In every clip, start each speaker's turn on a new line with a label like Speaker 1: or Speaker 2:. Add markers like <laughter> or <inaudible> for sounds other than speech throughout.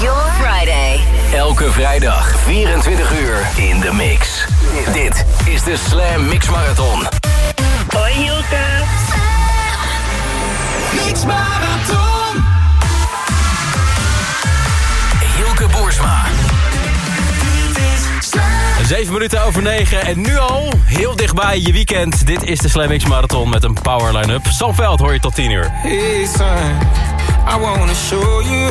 Speaker 1: your Friday.
Speaker 2: Elke vrijdag 24 uur in de mix. Dit is de Slam Mix Marathon.
Speaker 3: Hoi Hilke.
Speaker 2: Mix Marathon. Hilke Boersma.
Speaker 4: Zeven minuten over negen en nu al heel dichtbij je weekend. Dit is de Slam X Marathon met een power line-up. Sam Veld hoor je tot 10 uur.
Speaker 5: Hey son, I wanna show you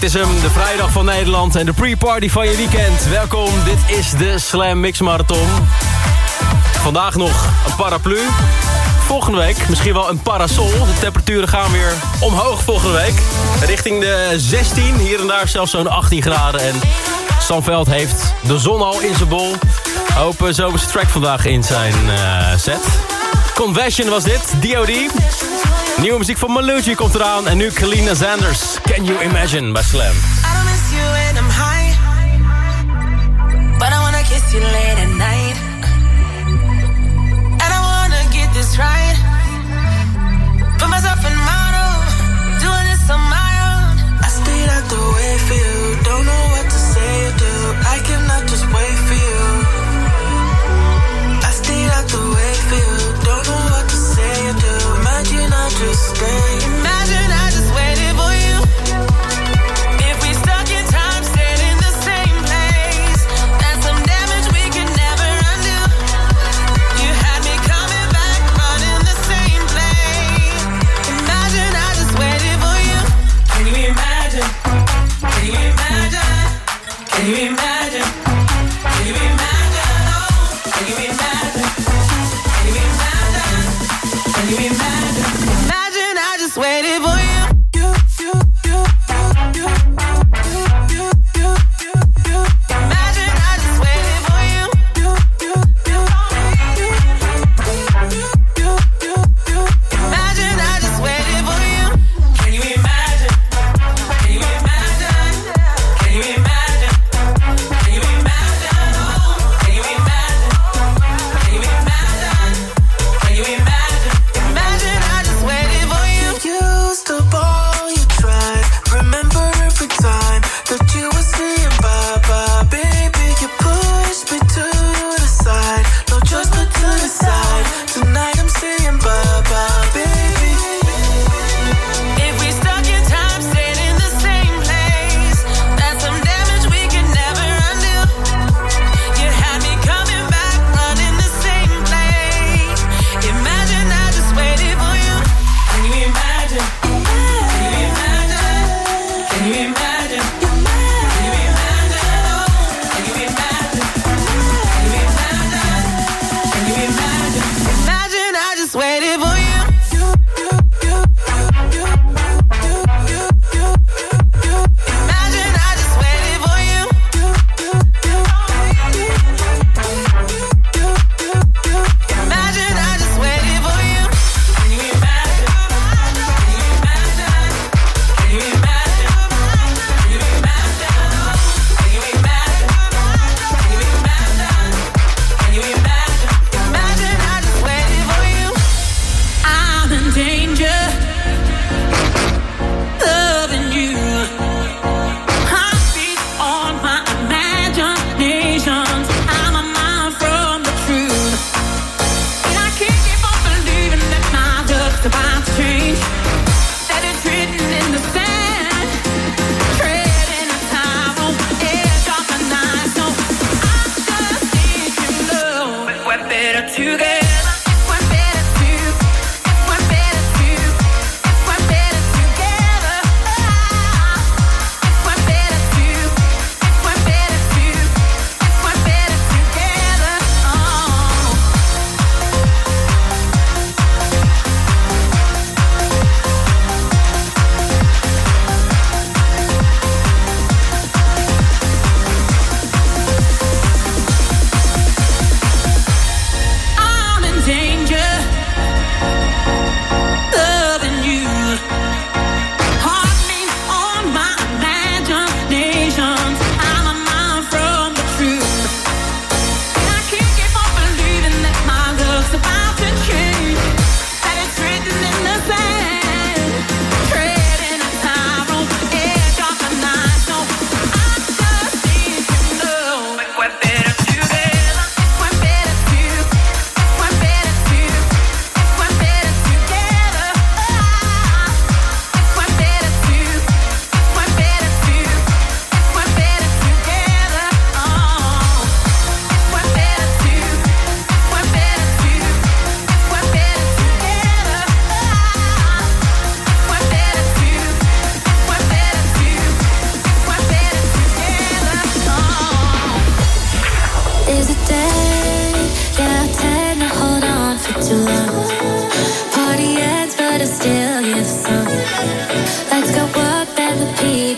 Speaker 4: Dit is hem, de vrijdag van Nederland en de pre-party van je weekend. Welkom, dit is de Slam Mix Marathon. Vandaag nog een paraplu. Volgende week misschien wel een parasol. De temperaturen gaan weer omhoog volgende week. Richting de 16, hier en daar zelfs zo'n 18 graden. En Sanveld heeft de zon al in zijn bol. Open zomerse track vandaag in zijn uh, set. Convention was dit, D.O.D. Nieuwe muziek van Malucci komt eraan. En nu Kalina Sanders. Can you imagine bij Slam.
Speaker 1: I don't miss you when I'm high. But I wanna kiss you late at night. Just stay.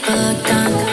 Speaker 6: a dunk.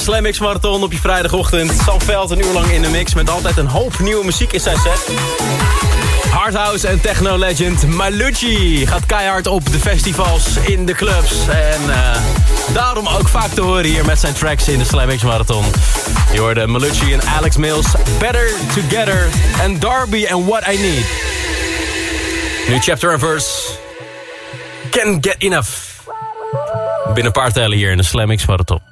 Speaker 6: Slam Marathon op je vrijdagochtend. Sam Veld een uur lang in de mix met altijd een hoop nieuwe muziek in zijn set. Hardhouse en techno legend Malucci gaat keihard op de festivals in de clubs. En eh, daarom ook vaak te horen hier met zijn tracks in de Slam Marathon. Je hoorde Malucci en Alex Mills, Better Together en Darby and What I Need. Nu chapter and verse. Can't get enough. Binnen een paar tellen hier in de Slam Marathon.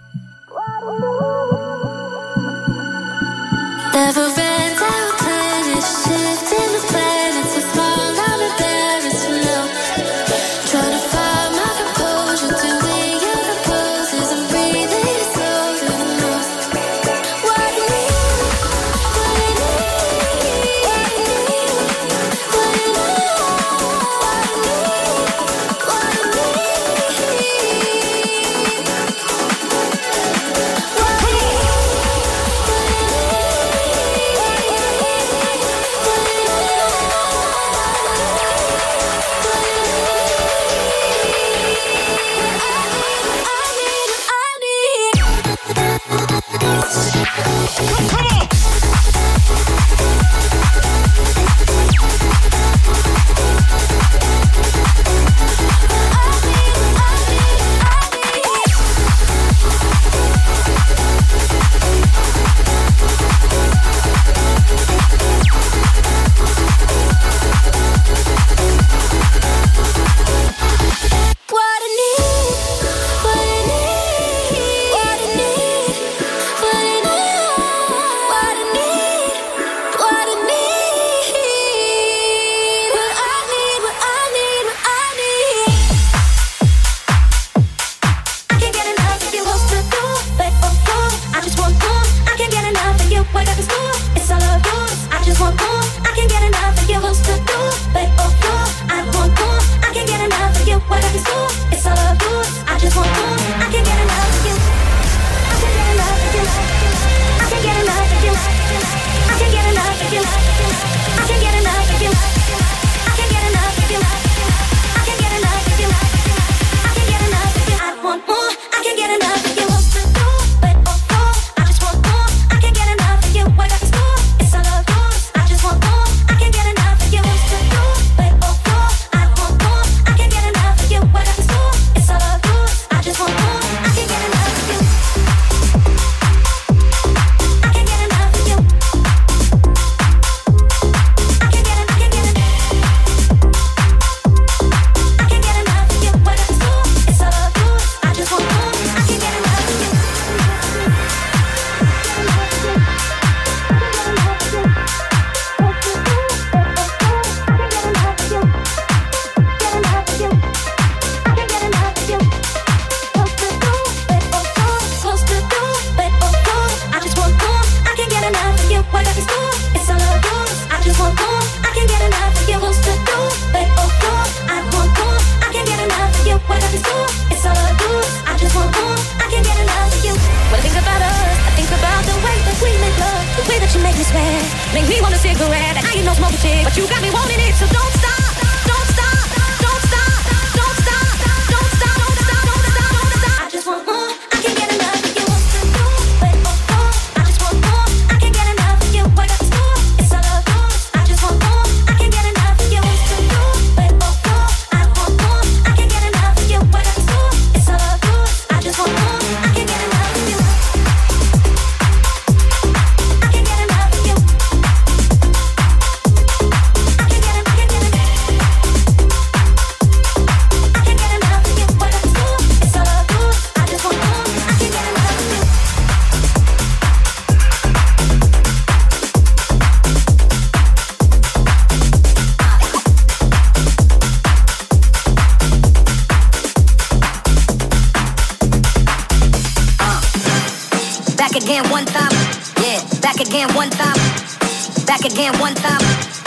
Speaker 7: again one time. Back again one time.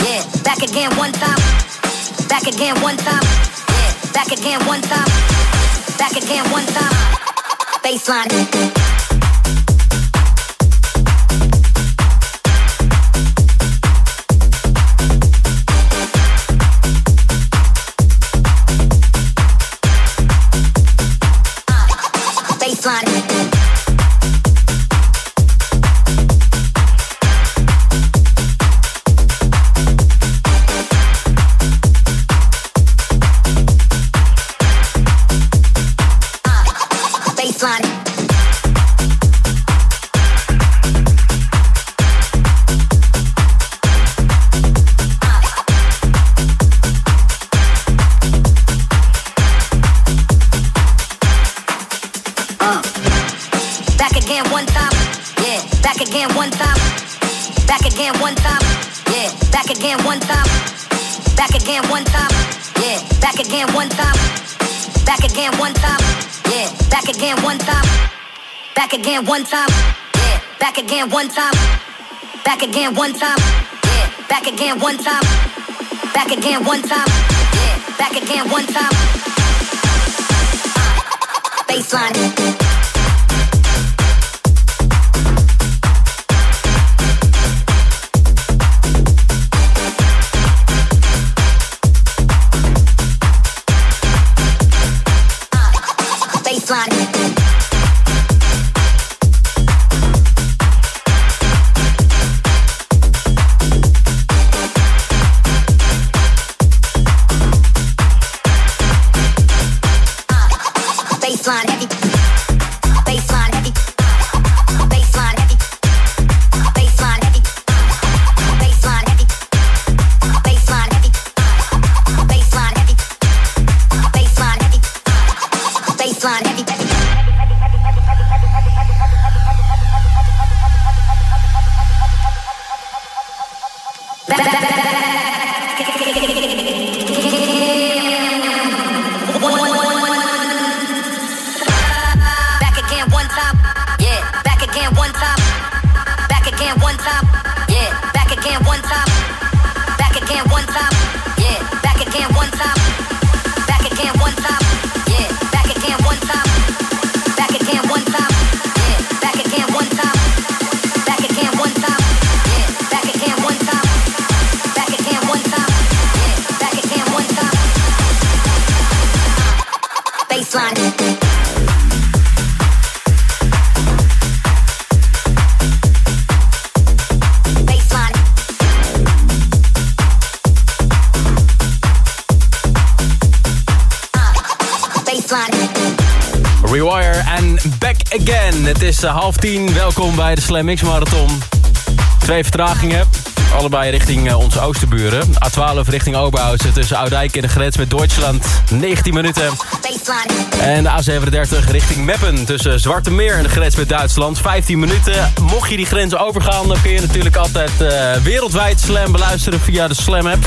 Speaker 7: Yeah, back again one time. Back again one time. Yeah, back again one time. Back again one time. Baseline. Again one time. Yeah. Back again one time. Back again one time. Yeah. Back again one time. Back again one time. Yeah. Back again one time. Back again one time. Yeah. Back again one time. <laughs> Baseline. Again.
Speaker 4: Het is eh, half tien. Welkom bij de Slam Mix Marathon. Twee vertragingen. Allebei richting eh, onze oosterburen. A12 richting Oberhausen tussen Oudijk en de grens met Duitsland. 19 minuten. En de A37 richting Meppen tussen Zwarte Meer en de grens met Duitsland. 15 minuten. Mocht je die grens overgaan, dan kun je natuurlijk altijd eh, wereldwijd Slam beluisteren via de Slam app.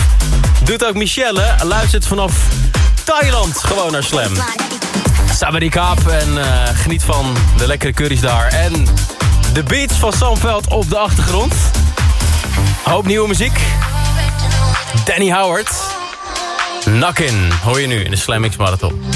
Speaker 4: Doet ook Michelle. Luistert vanaf Thailand gewoon naar Slam. Sabari Kaap en eh, geniet van de lekkere curry's daar. En de beats van Samveld op de achtergrond. Hoop nieuwe muziek. Danny Howard. Nakin hoor je nu in de Slam Marathon.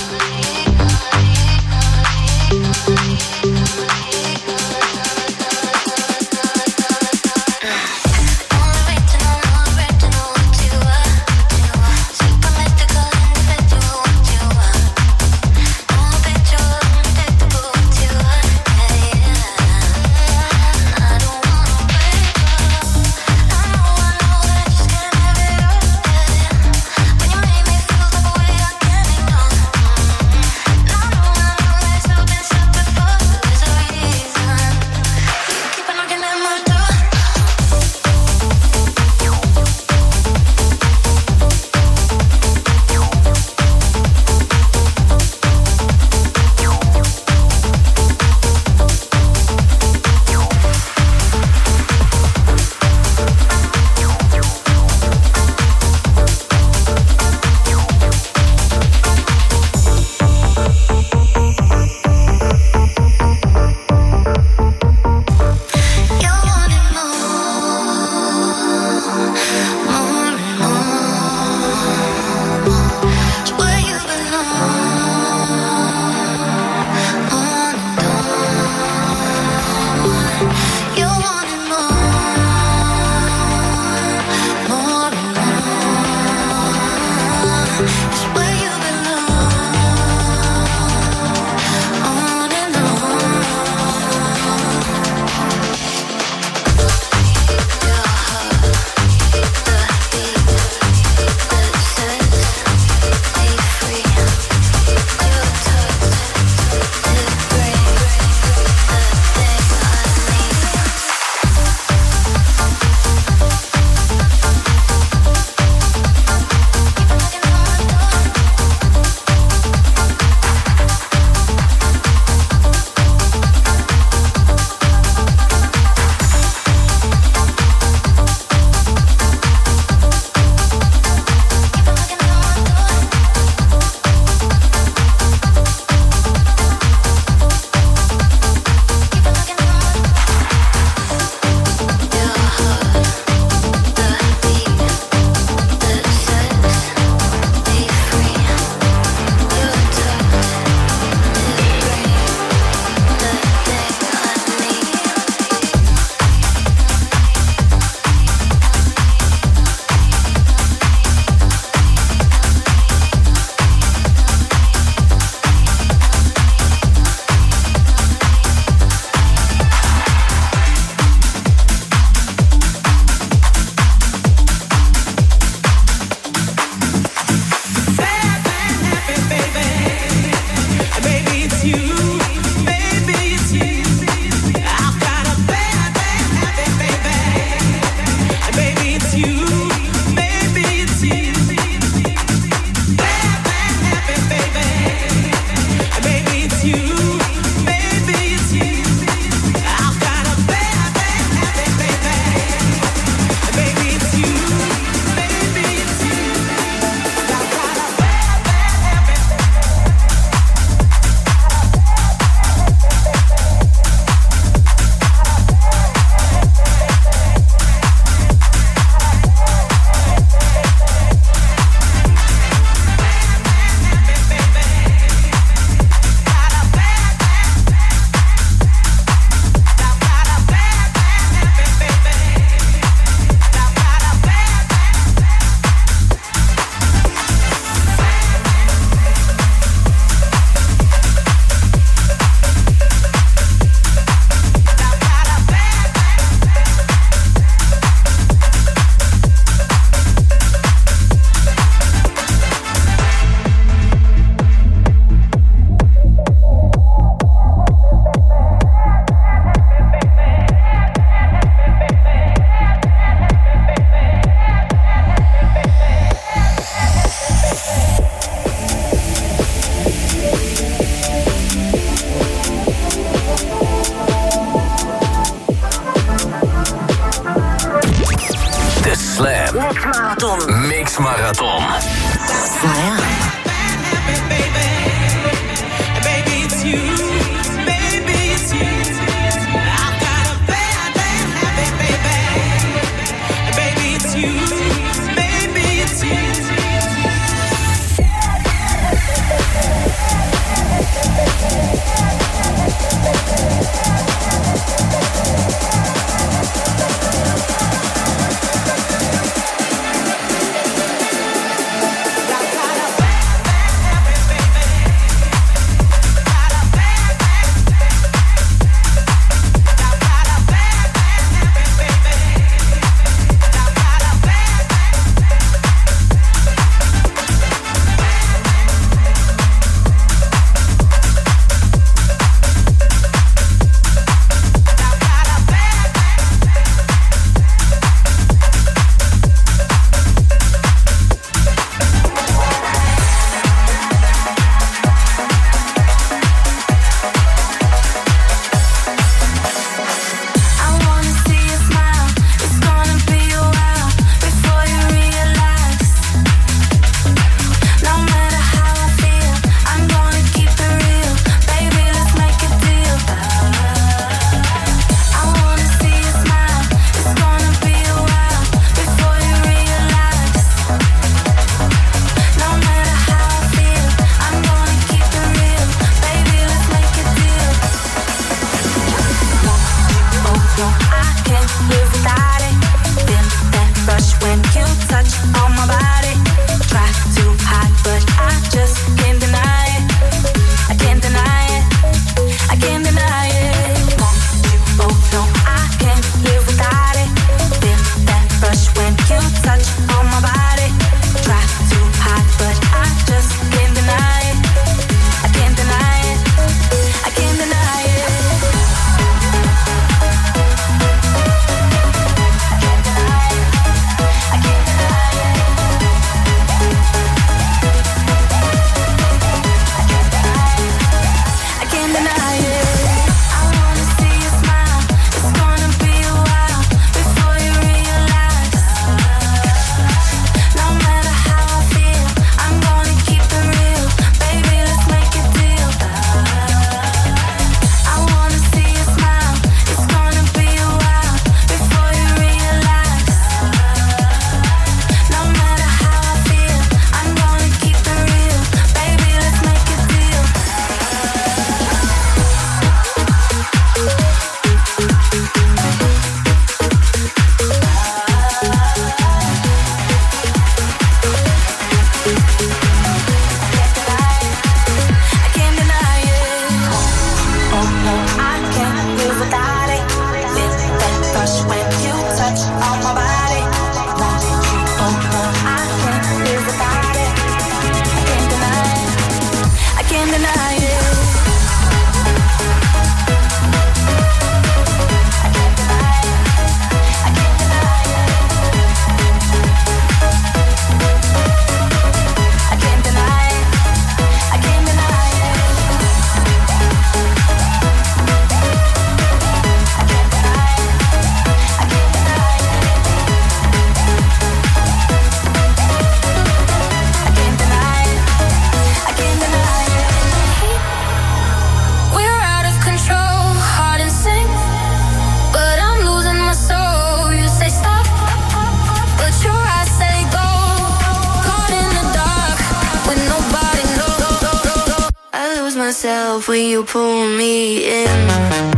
Speaker 1: Myself when you pull me in.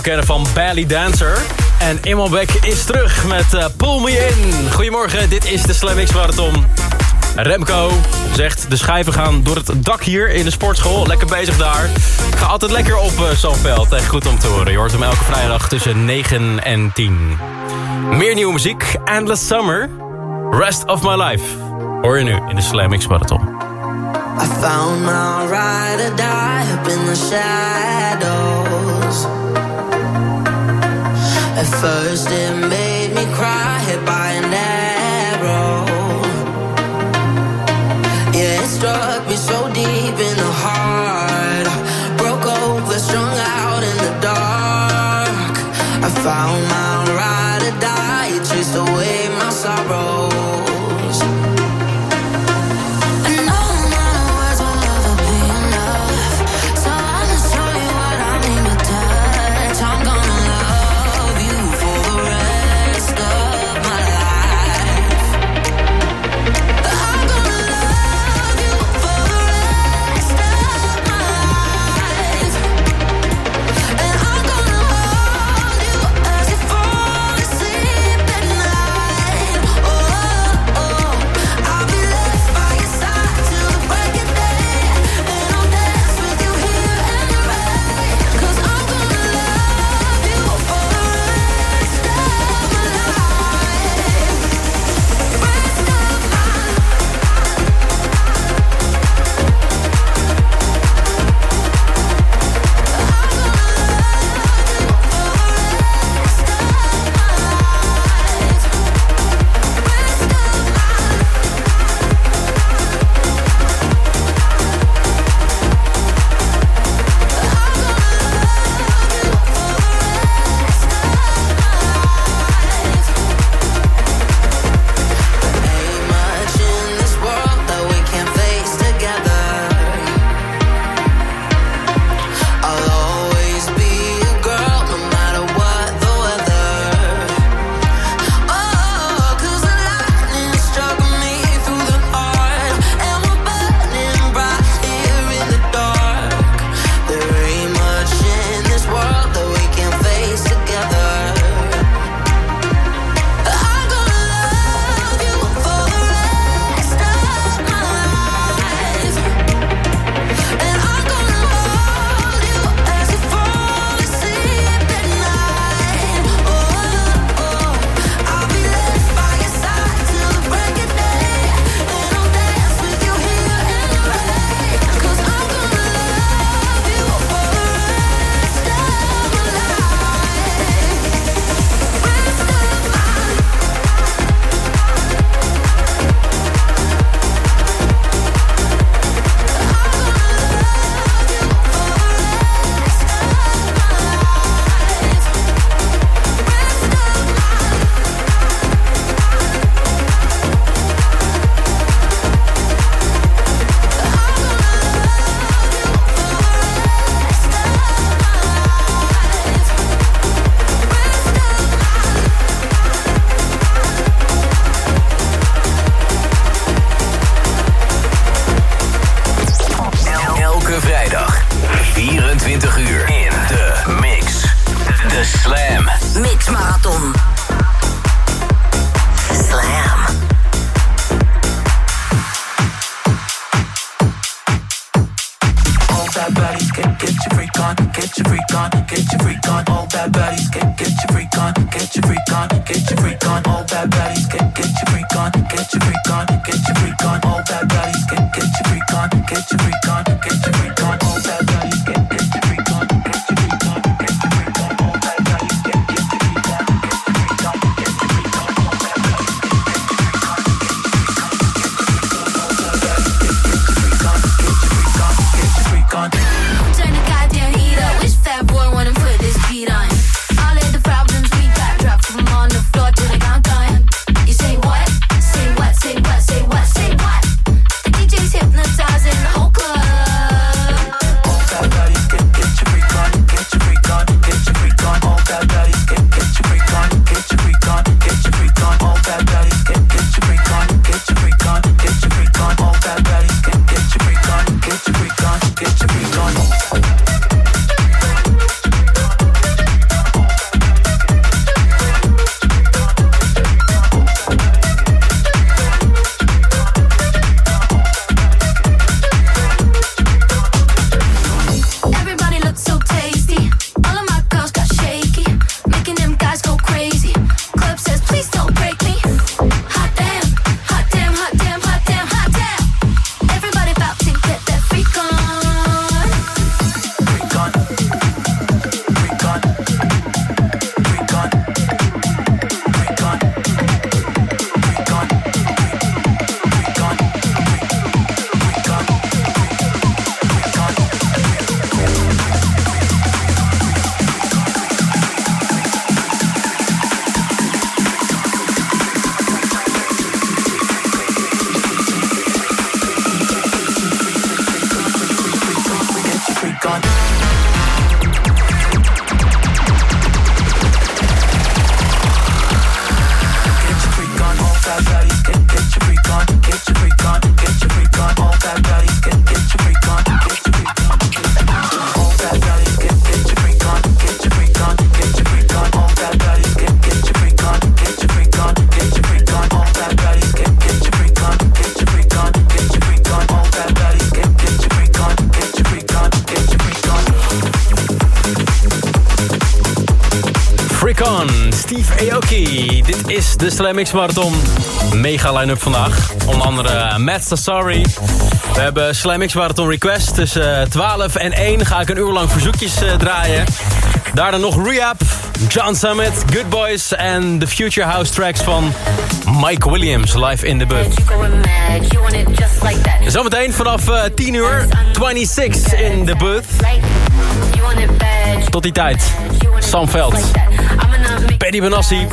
Speaker 4: kennen van Belly Dancer. En Immelbeck is terug met uh, Pull Me In. Goedemorgen, dit is de Slam X Remco zegt, de schijven gaan door het dak hier in de sportschool. Lekker bezig daar. Ga altijd lekker op uh, zo'n veld. Goed om te horen. Je hoort hem elke vrijdag tussen 9 en 10. Meer nieuwe muziek. Endless Summer. Rest of My Life. Hoor je nu in de Slam X Marathon.
Speaker 1: I found my ride die in the shadows. At first it made me cry, hit by an arrow. Yeah, it struck me so deep in the heart. Broke over, strung out in the dark. I found my ride or die, it chased away my
Speaker 2: sorrow. 20 uur.
Speaker 8: Rubicon, Steve Aoki. Dit is de Slam X Marathon. Mega line-up vandaag. Onder andere Matt. We hebben Slam X Marathon Request. Tussen 12 en 1 ga ik een uur lang verzoekjes uh, draaien. Daarna nog Rehab, John Summit, Good Boys... en de Future House tracks van Mike Williams live in the booth. Zometeen vanaf uh, 10 uur, 26 in the booth. Tot die tijd, Sam Veld, Paddy Benassi,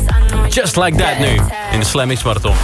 Speaker 8: Just Like That nu in de Slam X Marathon.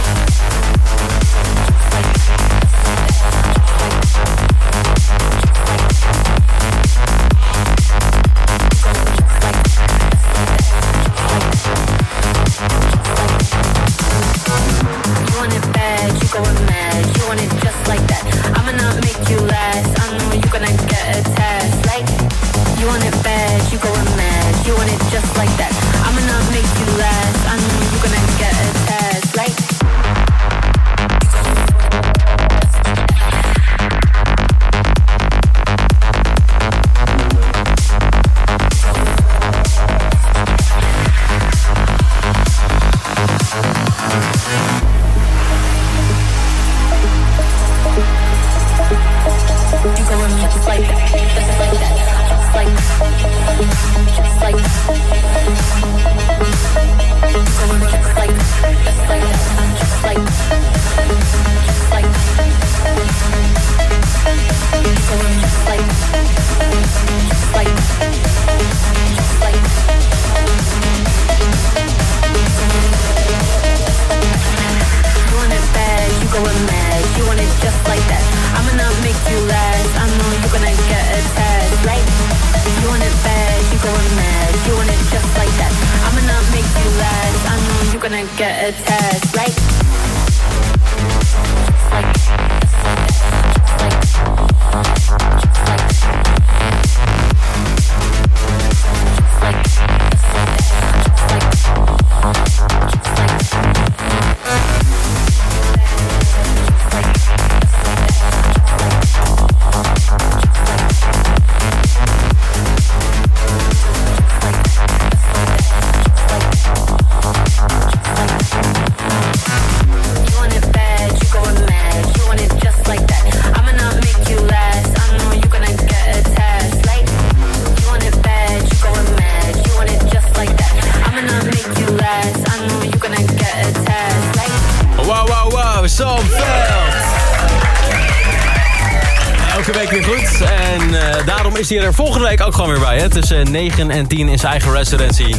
Speaker 8: Is hij er volgende week ook gewoon weer bij. Hè? Tussen 9 en 10 in zijn eigen residency.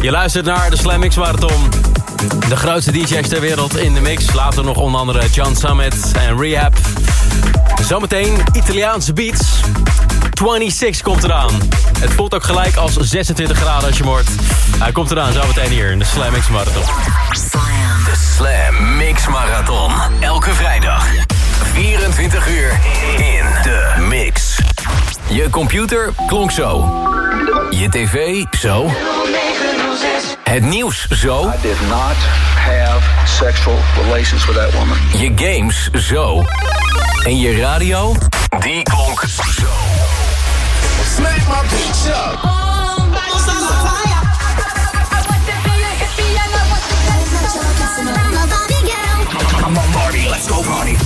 Speaker 8: Je luistert naar de Slam Mix Marathon. De grootste DJ's ter wereld in de mix. Later nog onder andere John Summit en Rehab. Zometeen Italiaanse beats. 26 komt eraan. Het voelt ook gelijk als 26 graden als je moord. Hij komt eraan zometeen hier in de Slam Mix Marathon.
Speaker 9: De Slam Mix Marathon. Elke vrijdag. 24 uur in de mix. Je computer klonk zo. Je tv zo. Het nieuws zo.
Speaker 10: I did not have sexual relations with that woman.
Speaker 9: Je games zo. En je radio, die klonk zo.
Speaker 2: Smack my bitch up.
Speaker 9: Come on Marty, let's go party.